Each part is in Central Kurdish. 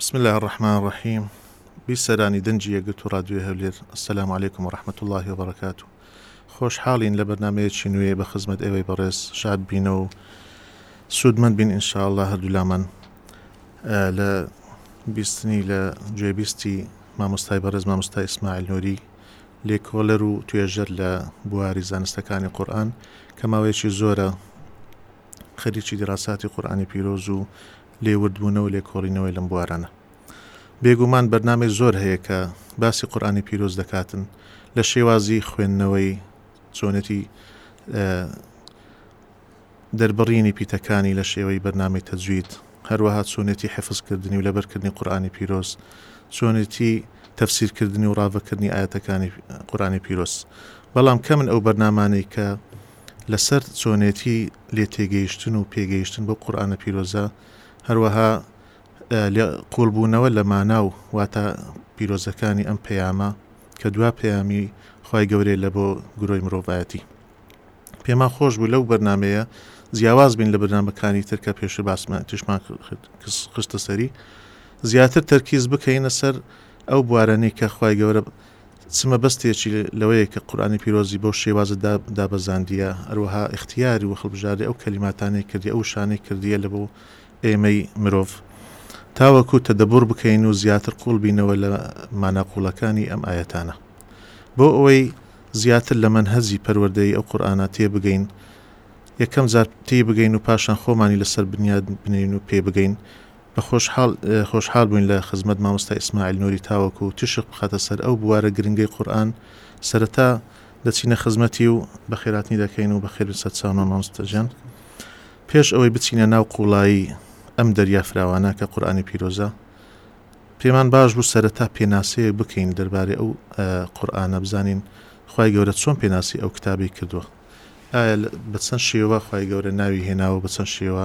بسم اللە الرحمن الرحیم بیسەرانی دەنجی یەکگرتو و ڕادیۆی هەولێر سلام علیکم و ڕحمەت اللهی وبرکات و خۆشحاڵین لە بەرنمەیەکی نوێ بە خزمەت ئێوەی بەڕێز شاد بینە و سوودمەند بین ئینشاءله هەردوولامان لە بیستنی لە گوێبیستی مامۆستای بەڕێز مامۆستا ئیسماعیل نوری لێکۆڵەر و توێژەر لە بواری زانستەکانی قورئان کە ماوەیەکی زۆرە خەریکی دیراساتی قورئانی پیرۆز و لێوردبوونەوە و لێکۆڵینەوەی لەم بوارانە بێگومان بەرنامەی زۆر هەیە کە باسی قورآانی پیرۆز دەکاتن لە شێوازی خوێندنەوەی چۆنێتی دەربڕینی پیتەکانی لە شێوەی بەرنامەی تەجوید، هەروەها چۆنێتی حفزکردنی و لەبەرکردنی قورئانی پیرۆز، چۆنێتی تەفسیرکردنی و ڕاڤەکردنی ئایەتەکانی قورئانی پیرۆز. بەڵام کەمن ئەو بەرنامانەی کە لەسەر چۆنێتی لێتێگەیشتن و پێگەیشتن بەو قورئانە پیرۆزە، هەروەها لێ قووڵبوونەوە لە مانا و واتا پیرۆزەکانی ئەم پەیامە کە دوا پەیامی خوای گەورەیە لە بۆ گرۆی مرۆڤایەتی. پێمان خۆش بوو لەو بەرنمەیە جیاواز بین لە برنامەکانی تر کە پێشتر باسمان تشمان خستە سەری زیاتر تەرکیز بکەینە سەر ئەو بوارەنی کە خی گەورە چمە بەستێکی لەوەیە کە قورآانی پیرۆزی بۆ شێوازە دابەزاندیە ئەروەها اختیاری و خڵبژاری ئەو کەلیماتانەی کردی ئەو شانەی کردیە لە بۆ ئێمەی مرۆڤ تاوەکو تەدەبور بکەین و زیاتر قوڵ بینەوە لە ماناقولەکانی ئەم ئاەتانە بۆ ئەوەی زیاتر لە مەنهەجی پەروەردەیی ئەو قورئانە تێ بگەین، یەکەم جار تێی بگەین و پاشان خۆمانی لەسەر بنیاد بنێین و پێی بگەین، بە خۆشحاڵ خۆشحاڵ بووین لە خزمەت مامۆستا ئیسماعیل نوری تاوەکوو تیشک بخاتە سەر ئەو بوارە گرنگەی قورئان، سەرەتا دەچینە خزمەتی و بەخێرهاتنی دەکەین و بەخێر بێن سەرچاومان مامۆستا گیان پێش ئەوەی بچینە ناو قوڵایی ئەم دەریا فراوانە کە قورئانی پیرۆزە پێمان باش بوو سەرەتا پێناسەیەک بکەین دەربارەی ئەو قورئانە بزانین خوای گەورە چۆن پێناسی ئەو کتابەی کردووە ئایا بە چەند شێوە خوای گەورە ناوی هێناوە بە چەند شێوە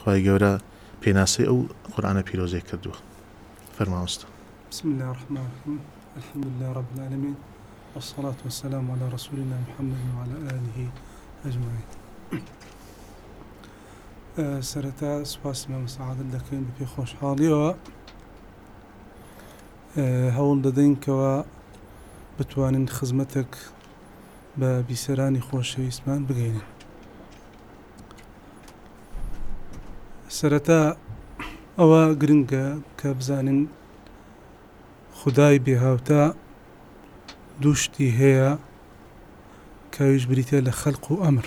خوای گەورە پێناسەی ئەو قورئانە پیرۆزەی کردووە فەرماوەستە بسم الله الرحمن الرحیم الحمد لله رب العالمین والصلاة والسلام على رسولنا محمد وعلى آله أجمعين سەرەتا سوپاسی مامۆستا عادل دەکەین بە پێی خۆشحاڵیەوە هەوڵ دەدەین کەوا بتوانین خزمەتێک بە بیسەرانی خۆشەویستمان بگەینین سەرەتا ئەوە گرنگە کە بزانین خدای بێهاوتا دووشتی هەیە کاویش بریتە لە خەلق و ئەمر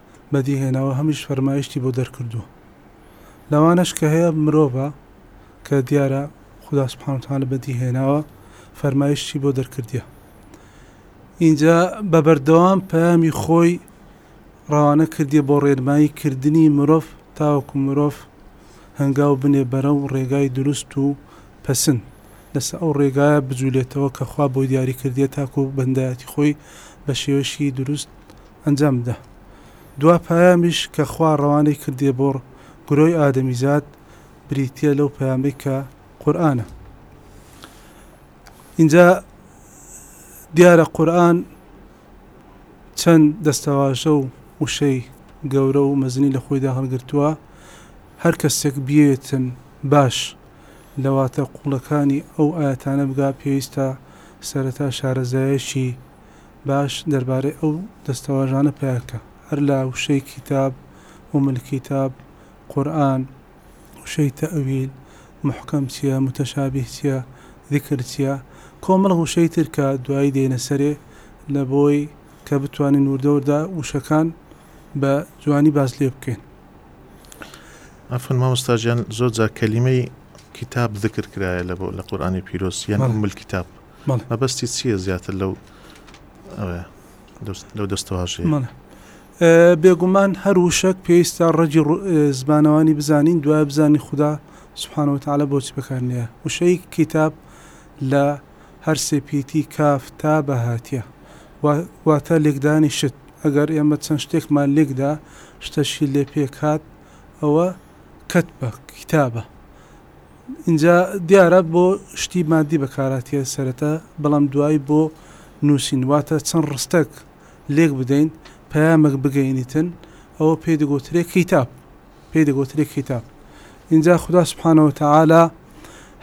بەدی هێناوە هەمیش فەرمایشتی بۆ دەرکردووە لەوانەش کە هەیە مرۆڤە کە دیارە خودا سبحانە وتعالی بەدی هێناوە فەرمایشتی بۆ دەرکردیە ئینجا بە بەردەوام پەیامی خۆی ڕەوانە کردیە بۆ ڕێنمایی کردنی مرۆڤ تاوەکو مرۆڤ هەنگاو بنێ بەرە و ڕێگای دروست و پەسن لەسە ئەو ڕێگایە بجوولێتەوە کە خوا بۆی دیاری کردێت تاکو بەندایەتی خۆی بە شێوەشی دروست ئەنجام بدە دوا پەیامیش کە خوا ڕەوانەی کردیە بۆ گرۆی ئادەمیزاد بریتیە لەو پەیامەی کە قورئانە ئینجا دیارە قورئان چەند دەستەواژە و وشەی گەورە و مەزنی لە خۆیدا هەڵگرتووە هەر کەسێک بێتن باش لەواتە قوڵەکانی ئەو ئاەتانە بگا پێویستە سەرەتا شارەزایەکی باش دەربارەی ئەو دەستەواژانە پیانکە هەر لە وشەی کیتاب، ام الکیتاب، قورئان، وشەی تەئویل، موحکەم چیە، موتەشابیه چیە، ذیکر چیە، کۆمەڵ وشەی تر کە دوایی دێنە سەرێ لە بۆی کە بتوانین وردەوردە وشەکان بە جوانی باس لێ بکەین. عەفوەن مامۆستا گیان زۆر جار کەلیمەی کیتاب ذکر کرایە لە بۆ لە قورئانی پیرۆز یان ام الکیتاب. بەڵێ. مەبەستی چییە زیاتر لەو ئەوەیە لەو دەستەواژەیە؟ بەڵێ. بێگومان هەر وشەک پێویستە ڕەگی زمانەوانی بزانین دوای بزانین خودا سبحانە وتعالی بۆچی بەکارنەیە وشەی کتاب لە هەر سێ پیتی کاف تا بەهاتیە واتە لێکدانی شت ئەگەر ئێمە چەند شتێکمان لێکدا شتەشی لێ پێکات ئەوە کەتبە کتابە ئینجا دیارە بۆ شتی مادی بەکارهاتیە سەرەتا بەڵام دوایی بۆ نوسین واتە چەند ڕستەک لێک بدەین پەیامەک بگەینیتن ئەوە پێی دەگۆترێ کیتاب پێی دەگۆترێ کیتاب ئینجا خودا سبحانە وتعالی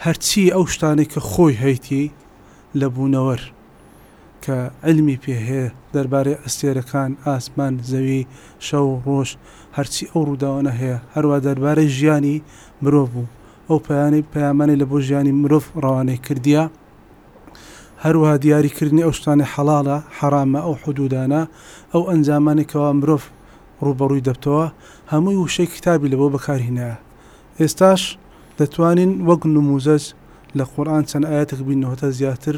هەرچی ئەو شتانەی کە خۆی هەیتی لە بوونەوەر کە عیلمی پێ هەیە دەربارەی ئەستێرەکان، ئاسمان، زەوی، شەو، ڕۆژ، هەرچی ئەو ڕووداوانە هەیە، هەروا دەربارەی ژیانی مرۆڤ و ئەو پەیانەی پەیامانەی لە بۆ ژیانی مرۆڤ ڕەوانەی کردیە، هەروا دیاری کردنی ئەو شتانەی حەڵاڵە، حەرامە، ئەو حدوودانە، ئەو ئەنجامانەی کەوا مرۆڤ ڕووبەڕووی دەبتەوە، هەمووی وشەی کتابی لە بۆ بەکار هینایە. ئێستاش دەتوانین وەک نمووزەج لە قورئان چەند ئایەتێک بیننەوەتە زیاتر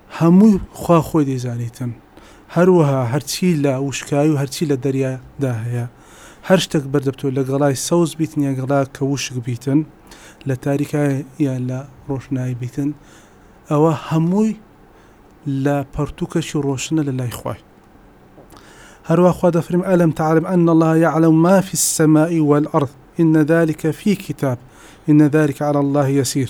هەمووی خوا خۆی دەیزانیتن هەروەها هەرچی لە وشکایی و هەرچی لە دەریا دا هەیە هەر شتەک بەردەبتەوە لە گەڵای سەوز بیتن یان گەڵا کە وشک بیتن لە تاریکای یان لە ڕۆشنایی بیتن ئەوە هەمووی لە پەڕتووکەکی ڕۆشنە لە لای خوای هەروە خوا دەفرم ئەلم تعلم ان الله يعلم ما في السماء والارض ان ذلك في كتاب ان ذلك على الله يسير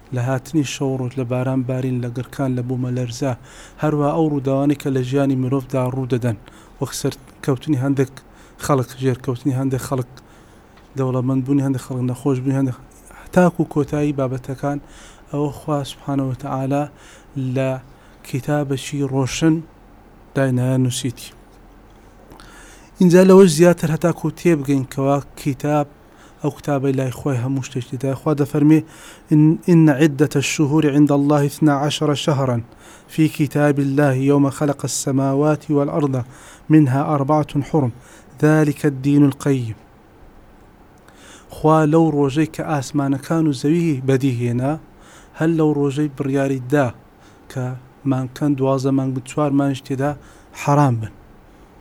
لە هاتنی شەو و ڕۆژ، لە باران بارین، لە گڕکان، لە بوومەلەرزە، هەروەها ئەو ڕووداوانەی کە لە ژیانی مرۆڤدا ڕوو دەدەن، وەک سەرکەوتنی هەندێک خەڵک، ژێرکەوتنی هەندێک خەڵک، دەوڵەمەند بوونی هەندێک خەڵک، نەخۆش بوونی هەندێک خەڵک، تاکوو کۆتایی بابەتەکان، ئەوە خوا سبحانە وتعالی لە کیتابەکی ڕۆشن داینایە نووسیتی. ئینجا لەوەش زیاتر هەتاکوو تێبگەین کەوا کیتاب، ئەو کتابەی لای خوای هەموو شتێکی تێدایە خوا دەفەرموێ ان عدة الشهور عند اللە اثنا عشر شهرا فی کتاب اللە یوم خلق السماوات والارض منها اربعة حرم ذلک الدین القیم خوا لەو ڕۆژەی کە ئاسمانەکان و زەوی بەدی هێنا هەر لەو ڕۆژەی بڕیاری دا کە مانکان دوازدە مانگ بن چوار مانگیش تێدا حەرام بن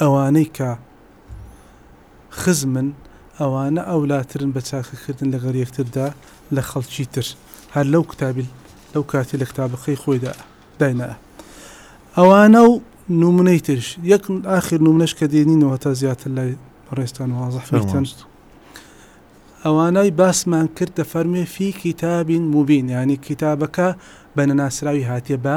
ئەوانەی کە خزمن ئەوانە ئەولاترن بە چاکەکردن لەگەڵ یەکتردا لە خەڵکی تر هەر لەو کتابی لەو کاتی لە کتابەکەی خۆیدا داینا ئەوانە و نمونەی ترش یەک ئاخر نمونەش کە دێنینەوە تا زیاتر لای ڕێستان وازح بیتن ئەوانای باسمان کرد دەفەرمێ فی کتابین مبین ینی کتابەکە بە نەناسراوی هاتیە بە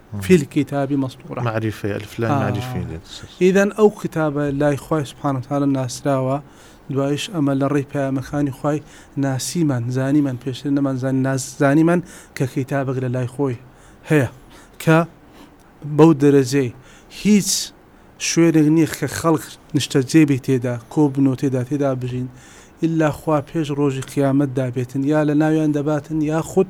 فی الکتاب مسطورە معرفە الف لام معرفی ئیدەن ئەو کتابە لای خوای سبحانە وتعالی ناسراوە دوایش ئەمە لە ڕێی پامەکانی خوای ناسیمان زانیمان پێشتر نەمان زان نازانیمان کە کتابەک لە لای خۆی هەیە کە بەو دەرەجەی هیچ شوێنێک نییە کە خەڵک نیشتە جێبی تێدا کۆ بنۆ تێدا تێدا بژین ئللا خوا پێش ڕۆژی قیامەت دابێتن یا لە ناویان دەباتن یاخود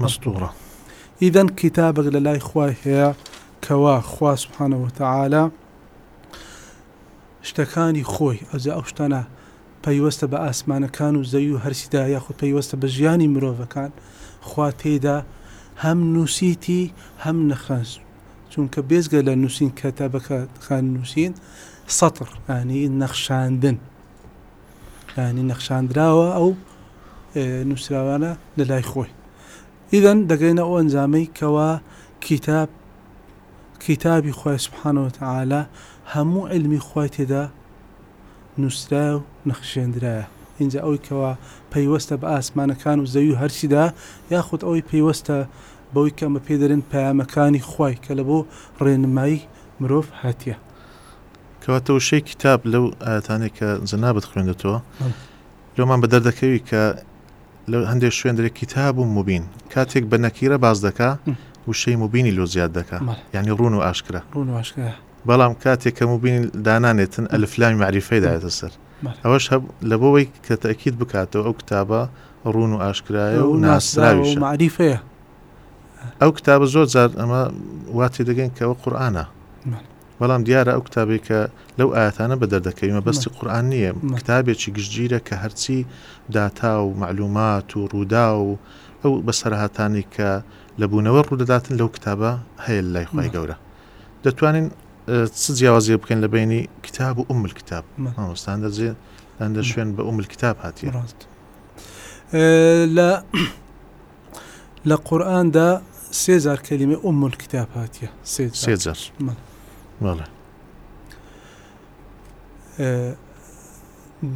مەستوورە. ئیدەن کیتابەک لە لای خوای هەیە کەوا خوا سبحانە وتعالی شتەکانی خۆی ئەو جا ئەو شتانە پەیوەستە بە ئاسمانەکان و زەوی و هەرچیدا یاخود پەیوەستە بە ژیانی مرۆڤەکان خوا تێیدا هەم نووسیتی هەم نەخەنج چونکە بێزگە لە نووسین کەتابەکەکان نووسین سەتر ئەنی نەخشاندن یانی نەخشاندراوە ئەو نووسراوانە لە لای خۆی ئیدەن دەگەینە ئەو ئەنجامەی کەوا کتاب کتابی خۆی سبحانەوە تعالا هەموو علمی خۆی تێدا نووسرا و نەخشێنرایە اینجا ئەوی کەوا پەیوەستە بە ئاسمانەکان و زەوی و هەرچیدا یاخود ئەوەی پەیوەستە بەوەی کەمە پێدەرن پامەکانی خی کە لە بۆ ڕێنمایی مرۆڤ هاتیە کەواتە وشەی کتاب لەو ئاەتانێک کە جەنابەت خوێندەتەوە لۆمان بە دەردەکەوی کە لە هەندێک شوێن دەێک کتاب و مبین کاتێک بە نەکیرە باز دەکا وشەی مبینی لۆ زیاد دەکا ینی ڕون و ئاشکرا ڕون واشکرا بەڵام کاتێک کە مبین دانانێتن ئەلفلامی معریفەی داێتە سەر ئەوەش هەب لە بۆەوەی کە تاکییت بکاتەوە ئەو کتابە ڕون و ئاشکرایە و ناسراویش معریفەیە ئەو کتابە زۆر زار ئەمە واتی دەگەن کەەوە قورآە بەڵام دیارە ئەو کتابەی کە لەو ئایەتانە بە دەردەکەوی مەبەستی قورئان نییە، کتابێکی گشتگیرە کە هەرچی داتا و مەعلوومات و ڕووداو و ئەو بەسەرهاتانەی کە لە بوونەوەر ڕوودەداتن لەو کتابە هەیە لە لای خوای گەورە. دەتوانین چ جیاوازییەک بکەین لە بەینی کتاب و ئوم کتاب؟ مامۆستا هەندێک جێ هەندێک شوێن بە ئوم کتاب هاتیە. ڕاست. لە لە قورئان دا سێ جار کەلیمەی ئوم الکتاب هاتیە سێ جار, سێ جار. بەڵێ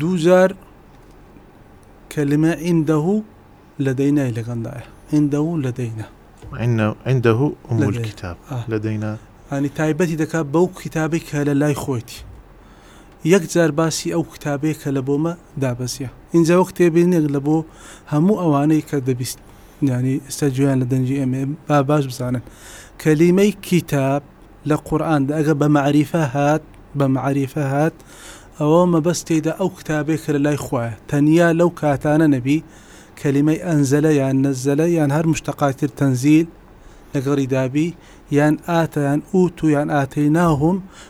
دوو جار کەلیمە عندەه لەدەینای لەگەڵدایە عندەه لەدەینە عندەه ئوم الکتاب لەدەینا ینی تایبەتی دەکات بەو کتابی کە لە لای خۆیتی یەک جار باسی ئەو کتابەی کە لە بۆمە دابەزیە ئینجا وەک تێبینێک لە بۆ هەموو ئەوانەی کە دەبیست یانی ئێستا گوێیان لە دەنگی ئێمەیە با باش بزانن کەلیمەی کیتاب لە قورئان دا ئەگە بە مەعریفە هات بە مەعریفە هات ئەوە مەبەست تێیدا ئەو کتابەی کە لە لای خوایە تەنیا لەو کاتانە نەبی کەلیمەی ئەنزەلە یان نەزەلە یان هەر مشتەقاتی تر تەنزیل لەگەڵی دابی یان ئاتە یان ئووتو یان ئاتەیناهوم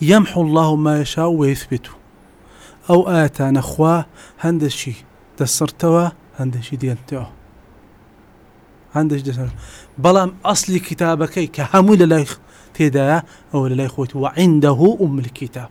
یمحو اللە ما یشاء و یثبت و ئەو ئایەتانە خوا هەندەکی دەسڕتەوە هەندەکی دێنتەوە هەندەش دەسەر بەڵام ئەسلی کتابەکەی کە هەمووی لە لای تێدایە ئەوە لە لای خۆت وە عیندەه ئوم الکتاب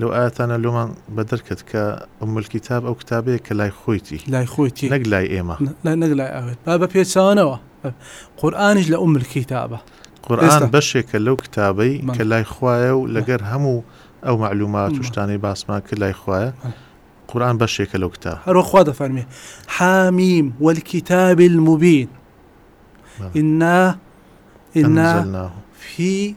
لەو ئایەتانە لۆمان بەدەر کەت کە ئوم الکیتاب ئەو کتابەیە کە لای خۆیتی، لای خۆیتی، نەک لای ئێمە. نەک لای ئەوێت. با بە پێچەوانەوە، قورئانیش لە ئوم الکیتابە. قورئان بەشێکە لەو کتابەی کە لای خوایە و لەگەر هەموو ئەو مەعلوومات و شتانەی باسمان کرد لای خوایە. قورئان بەشێکە لەو کتابە. هەروەک خوا دەفەرموێ، حم والکتاب المبین، انا انزلناه فی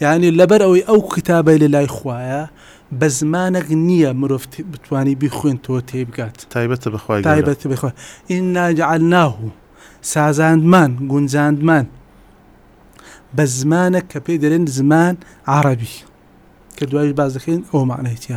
ینی لەبەر ئەوەی ئەو کتابی لە لای خویە بە زمانەک نییە مرۆڤ بتانی بیخوێنەوە تێبگات تایبەتە بەخوای تایبەت بخوا ئین ناجعل ناه و سازاندمان گونجاندمان بە زمانە کە پێی دەرێن زمان عربی کە دوایش باز دەکەین ئەو معنەیتە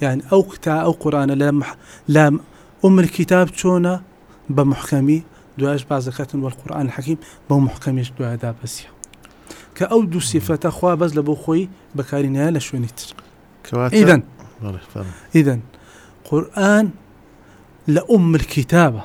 یان ئەو کتا ئەو قورانە لە لە ام الكتاب چۆنە بە محکەمی دوایش باز دەکاتن والقرآن الحكيم بەو محکەمیش دوای دابەزیە کە ئەو دوو سیفەتە خوا بەس لە بۆ خۆی بەکاری نایە لە شوێنی تر ئیدەن ئیدەن قورآن لە ام الكتابە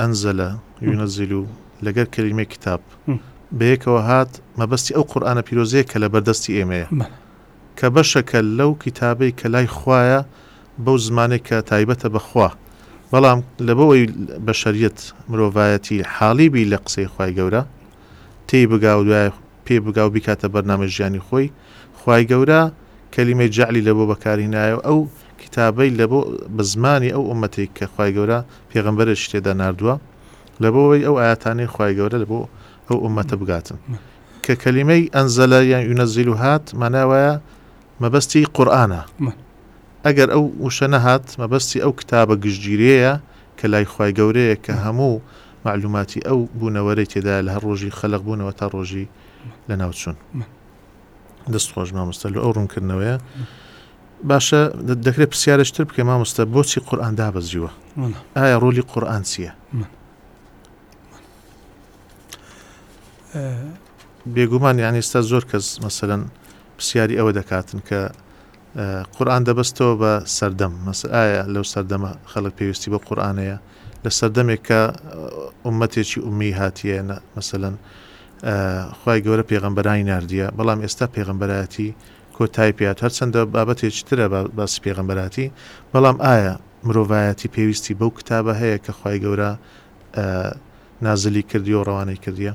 انزل یونزل و لەگەر کەلیمەی کتاب بەیەکەوە هات مەبەستی ئەو قورئانە پیرۆزەیە کە لەبەردەستی ئێمەیە کە بەشەکە لەو کیتابەی کە لای خوایە بەو زمانەی کە تایبەتە بە خوا بەڵام لەبەوەی بەشەریەت مرۆڤایەتی حاڵی بی لە قسەی خوای گەورە تێی بگا و دوای پێی بگا و بیکاتە بەرنامەی ژیانی خۆی، خوای گەورە کەلیمەی جەعلی لەبۆ بەکارهینایە و ئەو کیتابەی لەبۆ بە زمانی ئەو ئوممەتەی کە خوای گەورە پێغەمبەرێکی تێدا ناردووە لەبۆوەی ئەو ئایاتانەی خوای گەورە لەبۆ ئەو ئوممەتە بگاتن کە کەلیمەی ئەنزەلە یان یونەزیل هات مانای وایە مەبەستی قورئانە ئەگەر ئەو وشە نەهات مەبەستی ئەو کتابە گشتگیرەیە کە لای خوای گەورەیە کە هەموو مەعلوماتی ئەو بوونەوەرەی تێدایە لەهەر ڕۆژی خەلق بوونەوە تا ڕۆژی لەناو چوون دەست خۆش مامۆستا لە ئەو ڕوونکردنەوەیە باشە دەکرێت پرسیارشتر بکە مامۆستا بۆچی قورآان دابەزیوە ئایا ڕۆلی قورآان چییە بێگومان یان ئێستا زۆر کەس مەسەرەن پرسیاری ئەوە دەکاتن کە قورئان دەبەستەوە بە سەردەم، مەسە ئایا لەو سەردەمە خەڵک پێویستی بەو قورئان هەیە، لە سەردەمێک کە ئوممەتێکی ئوممی هاتییە نە مەسەلەن خوای گەورە پێغەمبەرانی ناردیە، بەڵام ئێستا پێغەمبەراتی کۆتای پێ هات، هەرچەندە بابەتێکی ترە با باسی پێغەمبەراتی، بەڵام ئایا مرۆڤایەتی پێویستی بەو کتابە هەیە کە خوای گەورە نازلی کردیە و ڕەوانەی کردیە؟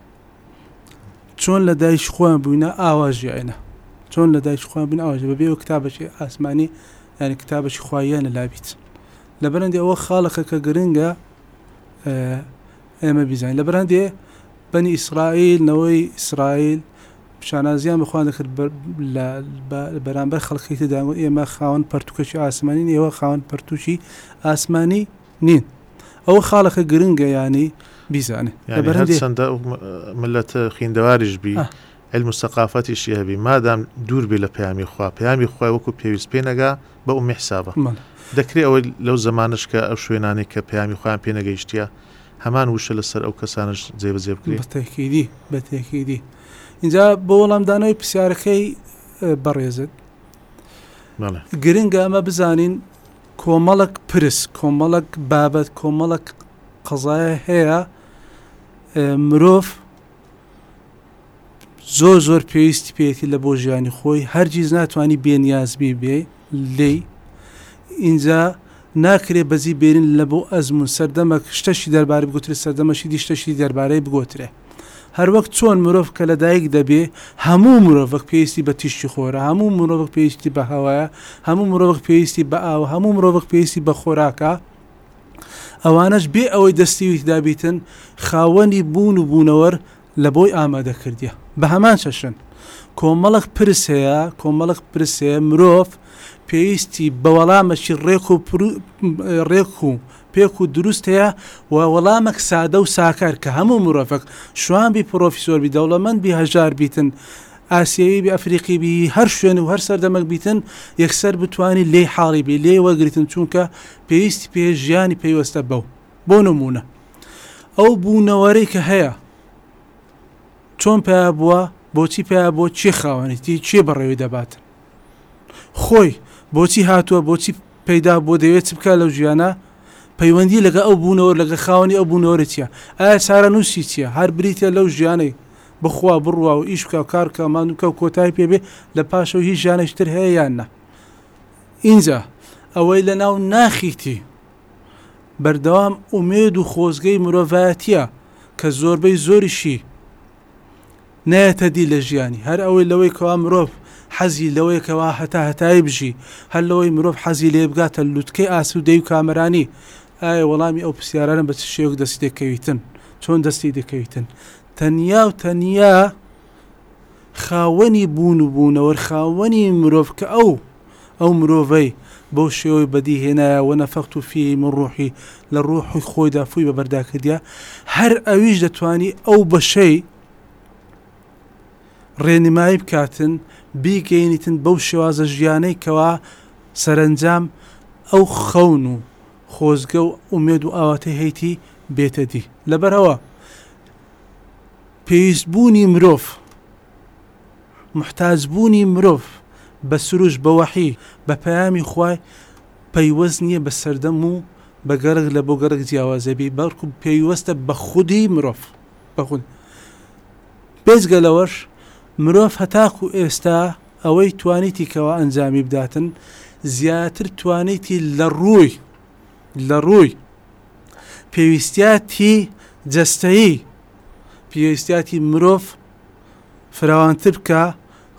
چۆن لە دایکی خۆیان بووینە ئاوا ژیاینە چۆن لە دایکی خۆیان بوون ئاواژە بەبێ و کتابەکی ئاسمانی یعنی کتابەکی خواییان لە لابیت لە بەرەندی ئەوە خاڵەکە کە گرنگە ئێمە بیزانین لە بەرەندێ بەنی ئیسرائیل نەوەی ئیسرائیل شانازیان بەخوان دەکرد بەرامبەر خەڵکەی تداگوت ئێمە خاون پرتوکەی ئاسمانی ئێوە خاون پرتوکی ئاسمانی نین ئەوە خاڵەکە گرنگە یانی بیزانێت یعنی لەبەرە دێ هەرچەندە ئەو م- ملەتە خیندەواریش بی آه. علم و سەقافەتیشی هەبی مادام دوور بی لە پەیامی خوا پەیامی خوای وەکو پێویست پێ نەگا بە ئومی حسابە مەڵێ دەکرێ ئەوەی لەو زەمانەش کە ئەو شوێنانەی کە پەیامی خوایان پێ نەگەیشتیە هەمان وشە لەسەر ئەو کەسانەش جێبەجێ بکرێ بە تەکیدی بە تەکیدی ئینجا بۆ وەڵامدانەوەی پرسیارەکەی اه، بەڕێزت بەڵێ گرنگە ئەمە بزانین کۆمەڵک پرس، کۆمەڵک بابەت، کۆمەڵک قەزایە هەیە مرۆڤ زۆر زۆر پێویستی پێێتی لە بۆ ژیانی خۆی هەرگیز ناتوانانی بێنیازبی بێ لی ئینجا ناکرێ بەزی بێرین لە بۆ ئەزمون سەردەمەک شتەشی دەربارە بگوترێت سەردەمەشی دی شتەشی دەربارەی بگۆترێ هەروەک چۆن مرۆڤ کە لەدایک دەبێ هەموو مرۆڤک پێویستی بە تیشکی خۆرە، هەموو مرۆڤک پێویستی بە هەوایە، هەموو مرۆڤک پێویستی بە ئاوە، هەموو مرۆڤک پێویستی بە خۆراکە، ئەوانەش بێ ئەوەی دەستی ویکدا بیتن خاوەنی بوون و بوونەوەر لە بۆی ئامادە کردیە. بە هەمان چەشن کۆمەڵک پرس هەیە، کۆمەڵک پرس هەیە مرۆڤ پێویستی بە وەڵامەکی ڕێک و ڕێک و پێک و دروست هەیە و وەڵامەک سادە و ساکار کە هەموو مرۆڤەک شوان بی پرۆفیسۆر بی دەوڵەمەند بی هەژار بیتن ئاسیەوی بی ئەفریقی بی هەر شوێن و هەر سەردەمەک بیتن یەکسەر بتوانی لێی حاڵی بی لێی وەرگتن چونکە پێویستی پێ ژیانی پەیوەستە بەو بۆ نمونە ئەو بوونەوەرەی کە هەیە چۆن پیا بووە بۆچی پیا بۆ چی خاوەنێتی چی بەڕێوی دەباتن خۆی بۆچی هاتووە بۆچی پەیدا بووە دەوێت چ بکات لەو جویانە پەیوەندی لەگە ئەو بوونەوە لەگە خاوەنی ئەو بوونەوەرە چیە ئایا چارە نووسی چیە هەر بریتە لەو ژیانەی بخوا بڕوا و ئیش بکە کارکە مانوکە و کۆتای پێبێ لە پاشەوە هیچ ژیانێک تر هەیە یان نا ئینجا ئەوەی لە ناو ناخیتی بەردەوام ئومێد و خۆزگەی مرۆڤایەتیە کە زۆربەی زۆریشی نایەتە دی لە ژیانی، هەر ئەوەی لەوەی کەوا مرۆڤ حەزی لەوەیە کەوا هەتا هەتایی بژی، هەر لەوەی مرۆڤ حەزی لێیە بگاتە لوتکەی ئاسوودەیی و کامەرانی، ئایا وەڵامی ئەو پرسیارانە بە چ شێوەیەک دەستی دەکەویتن؟ چۆن دەستی دەکەویتن؟ تەنیا و تەنیا خاوەنی بوون و بوونەوەر خاوەنی مرۆڤ کە ئەو ئەو مرۆڤەی بەو شێوەی بەدی هێنایە، ونفخت فیه من ڕوحی، لە ڕوحی خۆیدا فووی بە بەردا کردیە، هەر ئەویش دەتوانی ئەو بەشەی ڕێنمایی بکاتن بیگەینیتن بەو شێوازە ژیانەی کەوا سەرەنجام ئەو خەون و خۆزگە و ئومێد و ئاواتەی هەیتی بێتە دی. لەبەرئەوە پێویست بوونی مرۆڤ، موحتاج بوونی مرۆڤ بە سروش، بە وەحی، بە پەیامی خوای پەیوەست نیە بە سەردەم و بە گەڕەک لە بۆ گەڕەک جیاوازەبی بەڵکو پێیوەستە بە خودی مرۆڤ بە خود بێجگە لەوەش مرۆڤ هەتاکو ئێستا ئەوەی توانیتی کەوا ئەنجامی بداتن زیاتر توانیتی لە ڕووی لە ڕووی پێویستیاتی جەستەیی پێویستیاتی مرۆڤ فراوانتر بکە،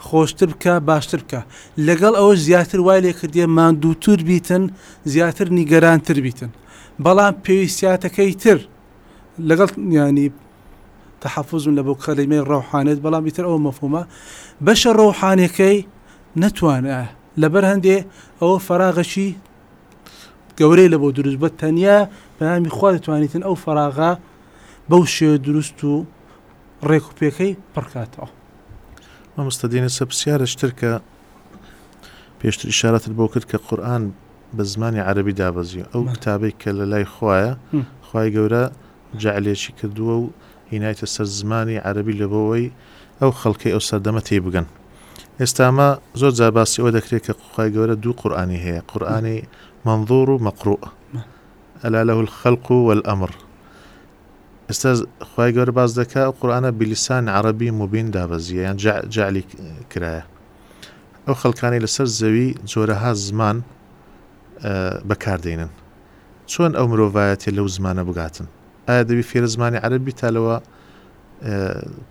خۆشتر بکە، باشتر بکە. لەگەڵ ئەوەش زیاتر وای لێ کردیە ماندووتر بیتن، زیاتر نیگەرانتر بیتن. بەڵام پێویستیاتەکەی تر لەگەڵ یانی تحفظ من لەبۆ کەلیمەی ڕەوحانێت، بەڵام ئیتر ئەوە مەفهومە. بەشە ڕەوحانیەکەی نەتوانرا. لەبەر هەندێ ئەوە فەراغەکی گەورەی لە بۆ دروست بە تەنیا پەیامی خوا دەتوانیتن ئەو فەراغە بەو شێوە دروست و ڕێک و پێکەی پڕکاتەوە. مامۆستا دێنێ سە پسیارە چتر کە پێشتر ئیشارەتت بۆ کرد کە قورئان بە زمانی عەرەبی دابەزیوە ئەو کتابێک کە لە لای خوایە خوای گەورە جەعلێکی کردووە و هینایتە سەر زمانی عەرەبی لەبەوەی ئەو خەڵکەی ئەو سەردەمە تێی بگەن ئێستا ئەمە زۆر جار باسی ئەوە دەکرێت کە خوای گەورە دوو قورئانی هەیە قورئانی منظور و مەقروء ئەلا لەه الخلق والامر ئێستا خوای گەورە باس دەکا ئەو قورئانە بلیسان عەڕەبی موبین دابەزیە یان جع جعلی کرایە ئەو خەڵکانی لەسەر زەوی جۆرەها زمان بەکار دێنن چۆن ئەو مرۆڤایەتێ لەو زمانە بگاتن ئایا دەبی فێرە زمانی عەربی تا لەوە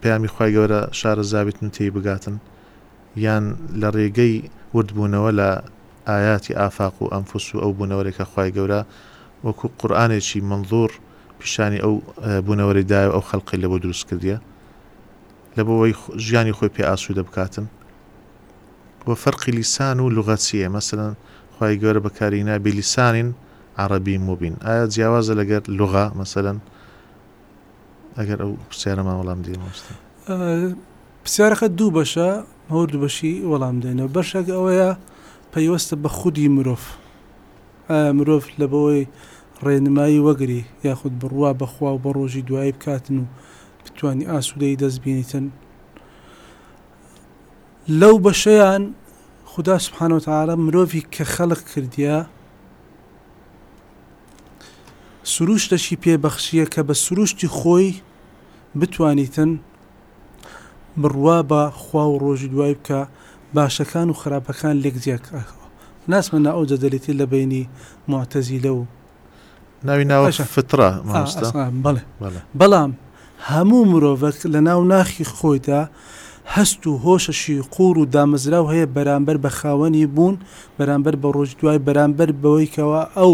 پامی خی گەورە شارەزابیت من تێی بگاتن یان لە ڕێگەی وردبوونەوە لە ئاياتی ئافاق و ئەمفوس و ئەو بوونەوەێکە خی گەورە وەکو قورآانێکی منظور پیشانی ئەو بونەوەرەی دایەو ئەو خەلقەی لەبۆ دروست کردیە لەبۆوەی ژیانی خۆی پێ ئاسودە بکاتن وە فەرقی لیسان و لغە چیە مەسەلەن خی گەورە بەکارینا بلیسانین عربی مبین ئایا جیاوازە لەگەر لغە مەسەلەن ئەگەر ئەو پرسیارەمان وەڵام دی مامۆستا پرسیارەکە دوو بەشە هەور دوو بەشی وەڵام دێنەوە بەشەکە ئەوەیە پەیوەستە بە خودی مرۆڤ ئایا مرۆڤ لەبەوەی ڕێنمایی وەگری یاخود بڕوا بە خوا و بە ڕۆژی دوایی بکاتن و بتوانی ئاسوودەیی دەست بینیتن؟ لەو بەشەیان خودا سبحانە وتعالی مرۆڤی کە خەلق کردیە سروشتەشی پێ بەخشیە کە بە سروشتی خۆی بتوانیتن بڕوا بە خوا و ڕۆژی دوای بکە، باشەکان و خراپەکان لێک جیا کراکەوە. ناسمە نا ئەوجە دەلیتی لە بەینی موعتەزیلە و. ناوی ناوە ئەشە. فطرە ئا مامۆستا. ئەسڵا بەڵێ. بەڵێ. بەڵام هەموو مرۆڤەک لە ناو ناخی خۆیدا هەست و هۆشەشی قووڵ و دامەزراو هەیە بەرامبەر بە خاوەنی بوون، بەرامبەر بە ڕۆژی دوای، بەرامبەر بەوەی کەوا ئەو.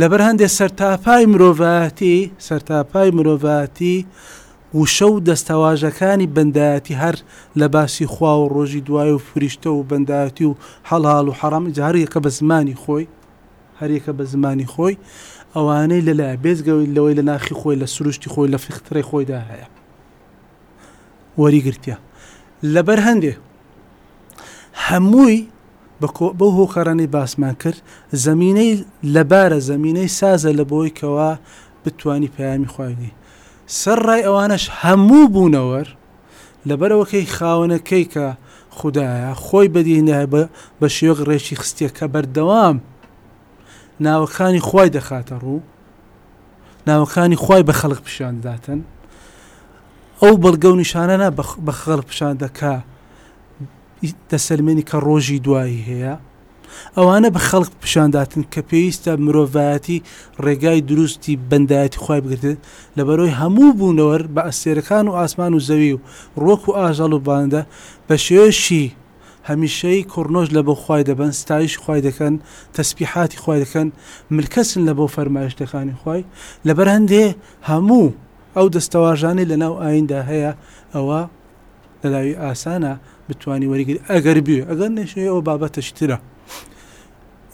لەبەر هەندێ سەرتاپای مرۆڤایەتی سەرتاپای مرۆڤایەتی وشە و دەستەواژەکانی بەندایەتی هەر لە باسی خوا و ڕۆژی دوای و فریشتە و بەندایەتی و حەڵال و حەڕام ئینجا هەر یەکە بە زمانی خۆی هەریەکە بە زمانی خۆی ئەوانەی لەلایە بێجگەوەی لەوەی لە ناخی خۆی لە سروشتی خۆی لە فیخترەی خۆیدا هەیە وەریگرتیە لەبەر هەندێ هەمووی بەو هۆکارانەی باسمان کرد زمینەی لەبارە زمینەی سازە لە بۆی کەوا بتانی پەیامی خواردی سەر ڕای ئەوانش هەموو بوونەوەر لەبەرەوەکەی خاوەنەکەی کە خدایە خۆی بەدینای بە شێوەک ڕێکی خستە کە بەردەوام ناوەکانی خی دەخاتە ڕوو ناوەکانی خوای بە خەڵک پیشان دەداتن ئەو بەڵگە و نیشانەە بە خەڵک پیشان دەکا دەسەلمێنی کە ڕۆژی دوایی هەیە ئەوانە بە خەڵک پیشانداتن کە پێویستە مرۆڤایەتی ڕێگای دروستی بەندایەتی خی بگرێت لە بەرەوەی هەموو بوونەوەر بە ئەسێرەکان و ئاسمان و زەوی و ڕۆک و ئاژەڵ و باندە بە شێوێشی هەمیشەی کوڕنۆش لەبۆ خوای دەبەن ستایشی خوای دەکەن تەسبیحاتی خوای دەکەن ملکەچن لەبۆ فەرمایشتەکانی خوای لەبەر هەندێ هەموو ئەو دەستەواژانەی لەناو ئایندا هەیە ئەوە لەلاوی ئاسانە بتانی وەریگری ئەگەر بێ ئەگەر نەشێ ئەو بابەتەش ترە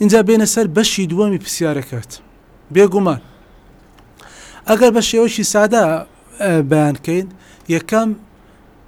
اینجا بێنە سەر بەشی دووەمی پرسیارەکەت بێگومان ئەگەر بە شێوەشی سادە بەیانکەین یەکەم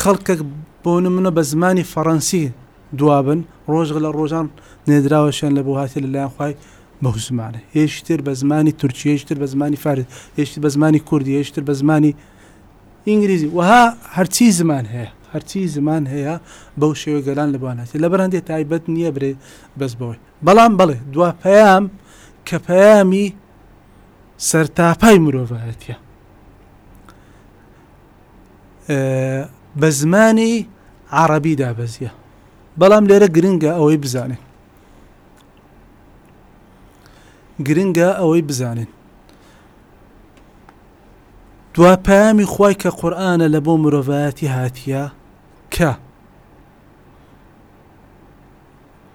خەڵکەک بۆ نمونە بە زمانی فەڕەنسی دوابن، ڕۆژێک لە ڕۆژان نێردراوەشیان لە بۆ هاتیە لە لایەن خوای بەو زمانە، یەیش تر بە زمانی تورکی، یەیش تر بە زمانی فارس، یەیش تر بە زمانی کوردی، یەیش تر بە زمانی ئینگلیزی و ها هەرچی زمان هەیە، هەرچی زمان هەیە بەو شێوەیە گەلان لە بۆیان هاتیە، لەبەر هەندێ تایبەت نییە برێ بەس بەوەی، بەڵام بەڵێ دوا پەیام کە پەیامی سەرتاپای مرۆڤایەتیە. بە زمانی عربی دابەزیە بەڵام لێرە گرنگە ئەوەی بزانێت گرنگە ئەوەی بزانێت دوا پامی خی کە قورآانە لە بۆ مرۆڤایەتی هاتیە کە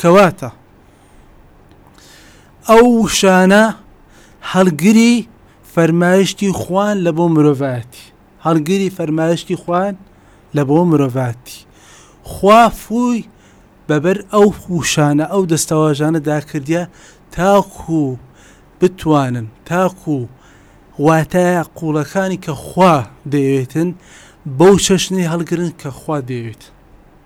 کەواتە ئەو وشانە هەڵگری فەرمایشتی خوان لە بۆ مرۆڤایەتی هەڵگری فەرمایشتی خوان لە بۆ مرۆڤاتی خوا فووی بەبەر ئەو وشانە ئەو دەستەواژانە داکردە تاکو بتوانن تاکو واتە قوڵەکانی کە خوا دەیەوێتن بەو چەشنی هەڵگرن کە خوا دەیەوێت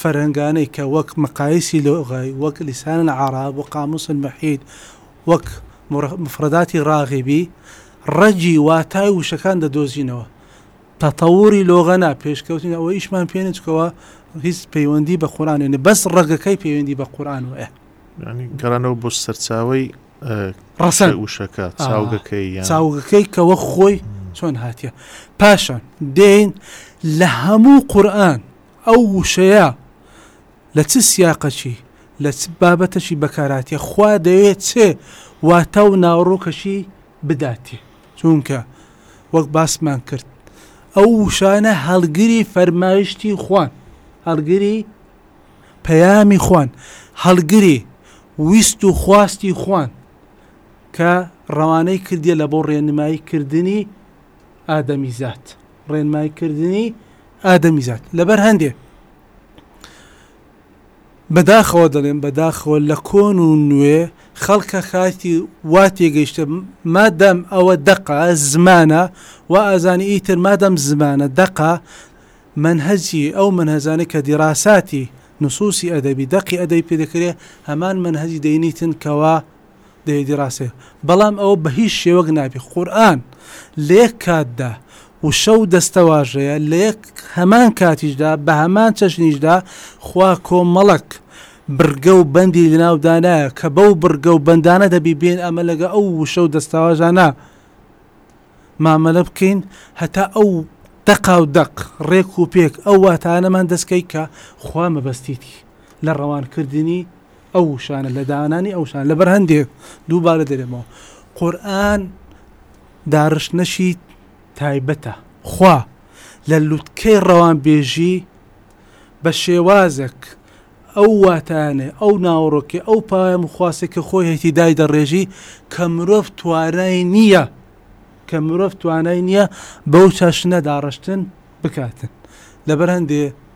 فەرهەنگانەی کە وەک مقایسی لوغەی وەک لسان العرب و قاموس المحیط وەک مفرداتی راغبی رەگی واتای وشەکان دەدۆزینەوە تطوری لوغە نا پێشکەوتنی ئەوە ئیشمان پێ نیە چکەوە هیچ پەیوەندی بە قورئان یەنی بەس رەگەکەی پەیوەندی بە قورئان وەیە. یانی گەڕانەوە بۆ سەرچاوەی رەسەن وشەکە چاوگەکەی یان چاوگەکەی کە وەک خۆی چۆن هاتیە پاشان دێین لە هەموو قورئان ئەو وشەیە لە چ سیاقەکی، لە چ بابەتەکی بەکارهاتیە، خوا دەیەوێت چ واتا و ناوەڕۆکەکی بداتێ. چونکە وەک باسمان کرد ئەو وشانە هەڵگری فەرمایشتی خوان، هەڵگری پەیامی خوان، هەڵگری ویست و خواستی خوان کە ڕەوانەی کردیە لە بۆ ڕێنمایی کردنی ئادەمیزاد، ڕێنماییکردنی ئادەمیزاد، لەبەر هەندێ بە داخەوە دەڵێم بە داخەوە لە کۆن و نوێ خەڵکە خاکی وا تێگەیشتە مادام ئەوە دەقە زمانە وا ئازانی ئیتر مادەم زمانە دەقە مەنهەجی ئەو مەنهەجانەی کە دیراساتی نصوصی ئەدەبی دەقی ئەدەبی پێ دەکرێ هەمان مەنهەجی دەینیتن کەوا دەیەدی ڕاستە بەڵام ئەوە بە هیچ شێوەک نابێ قورئان لە یەک کاتدا وشە و دەستەواژەیە لە یەک هەمان کاتیشدا بە هەمان چەشنیشدا خوا کۆمەڵک بڕگە و بەندی لەناو دانایە کە بەو بڕگە و بەندانە دەبی بێن ئەمە لەگە ئەو وشە و دەستاواژانە مامەلە بکەین هەتا ئەو دەقا و دەق ڕێک و پێک ئەو واتانەمان دەستکەی کە خوا مەبەستیتی لە ڕەوانکردنی ئەو وشانە لە دانانی ئەو شان لەبەر هەندێ دووبارە دەێمەوە قورآن داڕشتنەشی تایبەتە خوا لە لوتکەی ڕەوانبێژی بە شێوازێک ئەو واتانێ ئەو ناوڕۆکێ ئەو پایە مخواسێک کە خۆی هەیتی دای دەڕێژی کە مرۆڤ توانای نییە کە مرۆڤ توانای نییە بەو چاشنە داڕشتن بکاتن لەبەر هەندێ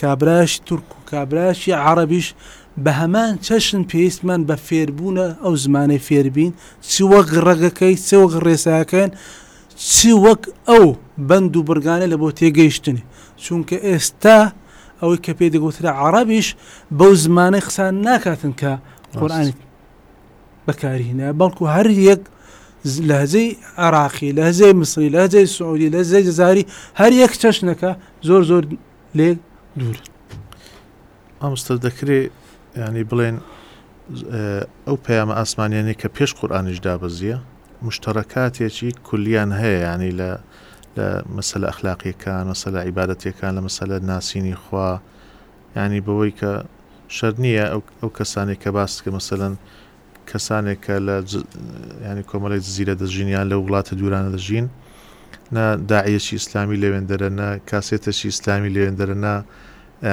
کابرایەکی تورک و کابرایەکی عەڕەبیش بە هەمان چەشن پێویستمان بە فێربوونە ئەو زمانەی فێربین چ وەک ڕەگەکەی چ وەک ڕێساکەن چ وەک ئەو بەند و بڕگانە لە بۆ تێگەیشتنی چونکە ئێستا ئەوەی کە پێی دەگوترێ عەڕەبیش بەو زمانەی قسە ناکاتن کە قورئانی بەکارهینا بەڵکو هەر یەک لەهجەی عراقی لەهجەی مسری لەهجەی سعودی لە زەی جزاری هەر یەک چەشنەکە زۆر زۆر لێ دوور ئامستەر دەکرێ ینی بڵێن ئەو پەیامە ئاسمانیانی کە پێش قورآانیش دابەزیە مشتەڕکاتێکی کولیان هەیە ینی لە لە مەسەل ئەخلاقیەکان مەسەلە عیباەتەکان لە مەسەلە ناسینی خوا یانی بەوەی کە شەرت نییە ئەو کەسانەی کە باست کرد مەسەلەن کەسانێک کە لە ینی کۆمەڵی جززیرە دەژین یان لە وڵاتە دوورانە دەژین نە داعەکی ئیسلامی لەوێندەرە نە کاسێتەشی ئیسلامی لەوێندەرە نە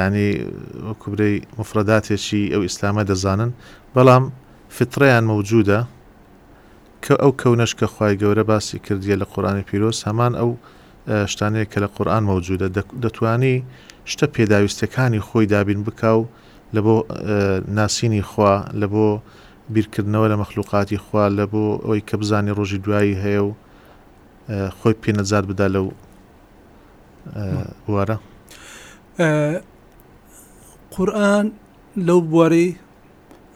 ینی وەکوبرەی مفرەداتێکی ئەو ئیسلامە دەزانن بەڵام فتڕیان مەوجودە کە ئەو کەونەش کە خی گەورە باسی کردیە لە قۆرانی پیرۆز هەمان ئەو شتانەیە کە لە قورئان مەوجودە، دەتوانی شتە پێداویستەکانی خۆی دابین بکا و لە بۆ ناسینی خوا، لە بۆ بیرکردنەوە لە مەخلوقاتی خوا، لە بۆ ئەوەی کە بزانێ ڕۆژی دوایی هەیە و خۆی پێ نەجات بدا لەو بوارە؟ قورئان لەو بوارەی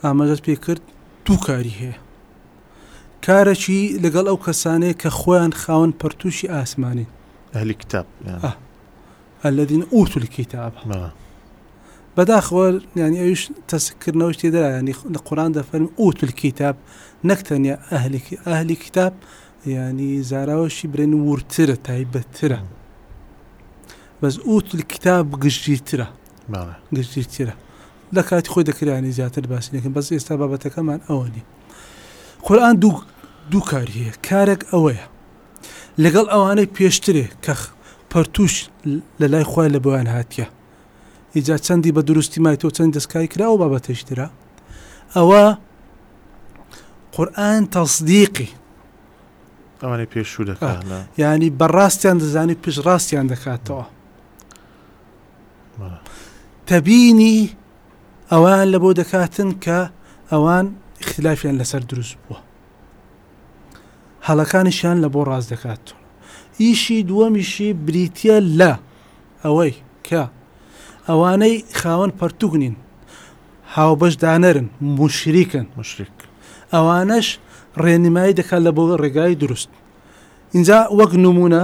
ئاماژەت پێ کرد دوو کاری هەیە، کارەکی لەگەڵ ئەو کەسانەیە کە خۆیان خاوەن پەرتووکی ئاسمانین. ئەهلی کتاب یان. ئه. الذین اوتوا الکتاب. بەڵێ. بەداخەوە یانی ئەویش تەسکردنەوەی تێدرا ینی لە قورآن دەفەرمی اوتوا الکتاب نەک تەنیا ئەهلی ئەهلی کتاب ینی زاراوەشی برێن وردترە تایبەتترە بەس اوتوا الکتاب گشتگیرترە بەڵێ. گشتگیرترە. لە کاتی خۆی دەکرانی زیاتر باسی نەکەن بەس ئێستا بابەتەکەمان ئەوە نی قورآن دوو دوو کاری هەیە کارێک ئەوەیە لەگەڵ ئەوانەی پێشترێ کە پەرتوش لە لای خۆی لە بۆیان هاتیە ئیجا چەندی بە دروستی مای تۆ چەند دەستکاری کرا و بابەتەش تررا ئەوە قورآن تەصدیقی ئەوانەی پێشوو دەکات ینی بەڕاستیان دەزانی پشت ڕاستیان دەکاتەوە تەبینی ئەوان لەبۆ دەکاتن کە ئەوان اختلافیان لەسەر دروست بووە هەڵەکانیشیان لە بۆ ڕاست دەکات ئیشی دووەمیشی بریتە لە ئەوەی کە ئەوانەی خاوەن پەرتوگنین هاوبەشدانەرن مشریکن مشرک ئەوانەش ڕێنمایی دەکات لە بۆ ڕێگای دروست اینجا وەک نمونە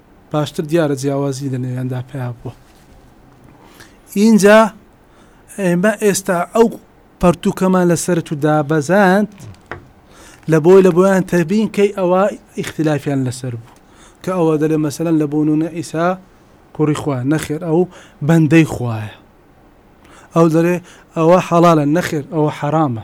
باشتر دیارە جیاوازی لە نێویاندا پەیا بووە. ئینجا ئێمە ئێستا ئەو پەرتوکەمان لە سەرت و دابەزاند لە بۆی لە بۆیان تەبین کەی ئەوە ئیختلافیان لەسەر بوو کە ئەوە دەلێ مەسەن لە بۆنونە ئیسا کوڕی خوا نەخێر ئەو بەندەی خوایە ئەو دەرێ ئەوە حەڵالە نەخێر ئەوە حەرامە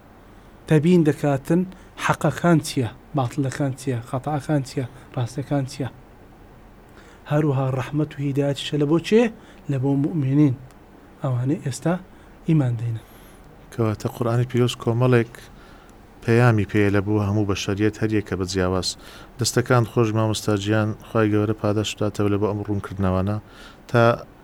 تەبین دەکاتن حەقەکان چیە باتڵەکان چیە خەتاکان چیە ڕاستەکان چیە هەروەها ڕەحمەت و هیدایەتیشە لە بۆ کێ لە بۆ موئمینین ئەوانەی ئێستا ئیمان دێنن. کەواتە قورئانی پیرۆز کۆمەڵێک پەیامی پێیە لە بۆ هەموو بەشەریەت هەر یەکە بە جیاواز. دەستەکانت خۆش مامۆستا جیان خوای گەورە پاداشت بداتەوە لە بۆ ئەم ڕوونکردنەوانە تا